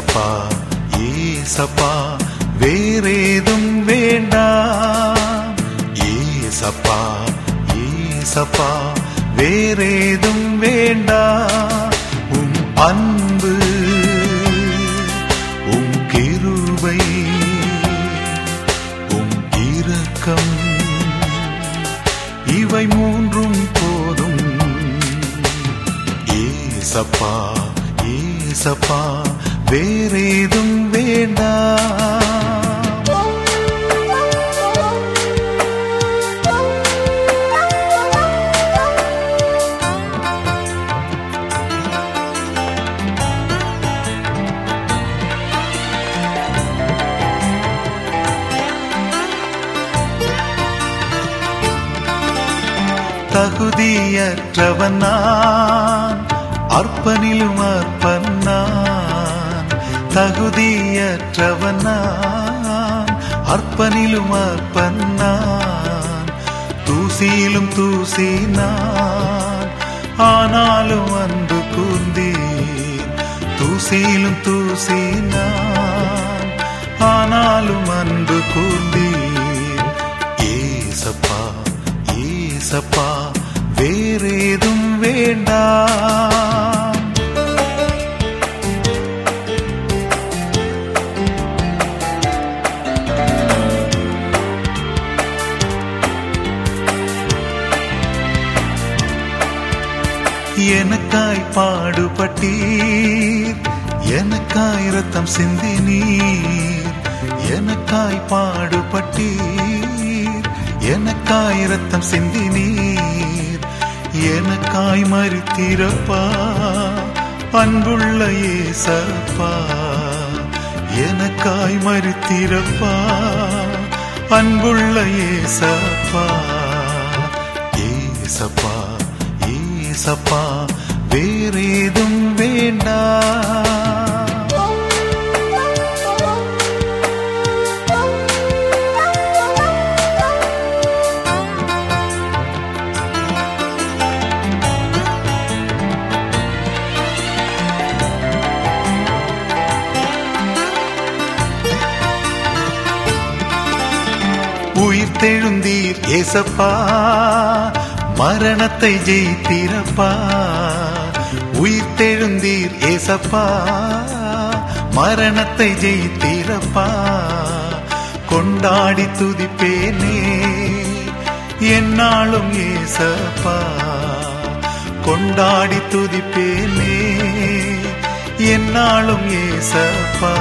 ஏசப்பா ஏசப்பா வேறேதும் வேண்டாம் ஏசப்பா ஏசப்பா வேறேதும் வேண்டாம் உம் அன்பு உம் கிருபை உம் இரக்கம் இவை மூன்றும் போதும். ஏசப்பா ஏசப்பா வேறேதும் வேண்டாம். தகுதியற்றவன் நான் அற்பனிலும் அற்பன் நான். தகுதியற்றவனான். அற்பனிலும் அற்பன்னான் தூசியிலும் தூசினான். ஆனாலும் அன்பு கூர்ந்தீர் தூசியிலும் தூசினான். ஆனாலும் அன்பு கூர்ந்தீர் ஏசப்பா ஏசப்பா வேறேதும் வேண்டாம் எனக்காய் பாடுபட்டீர். எனக்காய் ரத்தம் சிந்தி நீர் எனக்காய் பாடுபட்டீர். எனக்காய் ரத்தம் சிந்தி நீர் எனக்காய் மறித்திரப்பா அன்புள்ள ஏசப்பா. எனக்காய் மறுத்திரப்பா அன்புள்ள ஏசப்பா. ஏசப்பா. ஏசப்பா வேறேதும் வேண்டா. உயிர் தெழுந்தீர் ஏசப்பா மரணத்தை ஜெயித்தீரப்பா. உயிர் தெழுந்தீர் ஏசப்பா. மரணத்தை ஜெயித்தீரப்பா. கொண்டாடி துதிப்பேனே. என்னாலும் ஏசப்பா. கொண்டாடி துதிப்பேனே. என்னாலும் ஏசப்பா.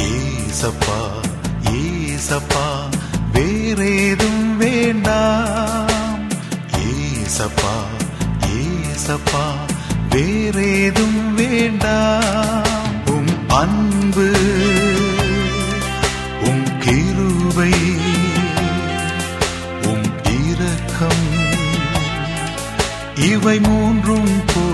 ஏசப்பா ஏசப்பா வேறேதும் வேண்டாம் ஏசப்பா ஏசப்பா வேறேதும் வேண்டாம் உம் அன்பு உம் கிருபை உம் இரக்கம் இவை மூன்றும் போ